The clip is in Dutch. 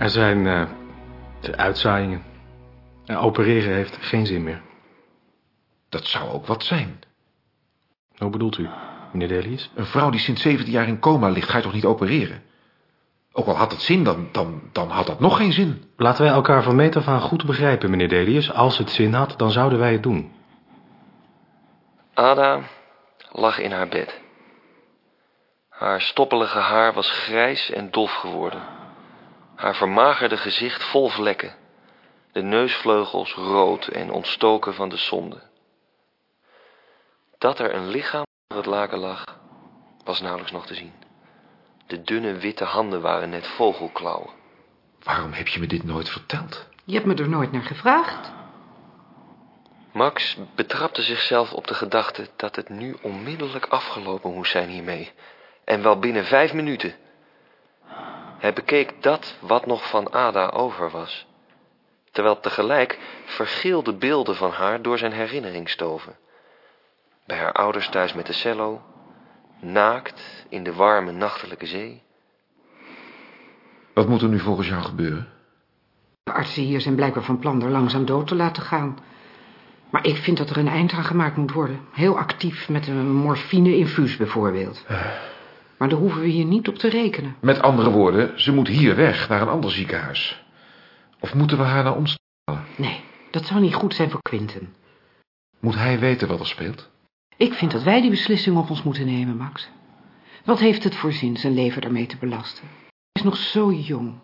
Er zijn uh, uitzaaiingen. En opereren heeft geen zin meer. Dat zou ook wat zijn. Hoe bedoelt u, meneer Delius? Een vrouw die sinds 17 jaar in coma ligt, ga je toch niet opereren? Ook al had het zin, dan, dan, dan had dat nog geen zin. Laten wij elkaar van meet af aan goed begrijpen, meneer Delius. Als het zin had, dan zouden wij het doen. Ada lag in haar bed. Haar stoppelige haar was grijs en dof geworden. Haar vermagerde gezicht vol vlekken. De neusvleugels rood en ontstoken van de zonde. Dat er een lichaam onder het laken lag, was nauwelijks nog te zien. De dunne witte handen waren net vogelklauwen. Waarom heb je me dit nooit verteld? Je hebt me er nooit naar gevraagd. Max betrapte zichzelf op de gedachte dat het nu onmiddellijk afgelopen moest zijn hiermee. En wel binnen vijf minuten. Hij bekeek dat wat nog van Ada over was. Terwijl tegelijk vergeelde beelden van haar door zijn herinnering stoven. Bij haar ouders thuis met de cello, naakt in de warme nachtelijke zee. Wat moet er nu volgens jou gebeuren? De artsen hier zijn blijkbaar van plan er langzaam dood te laten gaan. Maar ik vind dat er een eind aan gemaakt moet worden. Heel actief, met een morfine-infuus bijvoorbeeld. Maar daar hoeven we hier niet op te rekenen. Met andere woorden, ze moet hier weg, naar een ander ziekenhuis. Of moeten we haar naar ons halen? Nee, dat zou niet goed zijn voor Quinten. Moet hij weten wat er speelt? Ik vind dat wij die beslissing op ons moeten nemen, Max. Wat heeft het voor zin zijn leven daarmee te belasten? Hij is nog zo jong.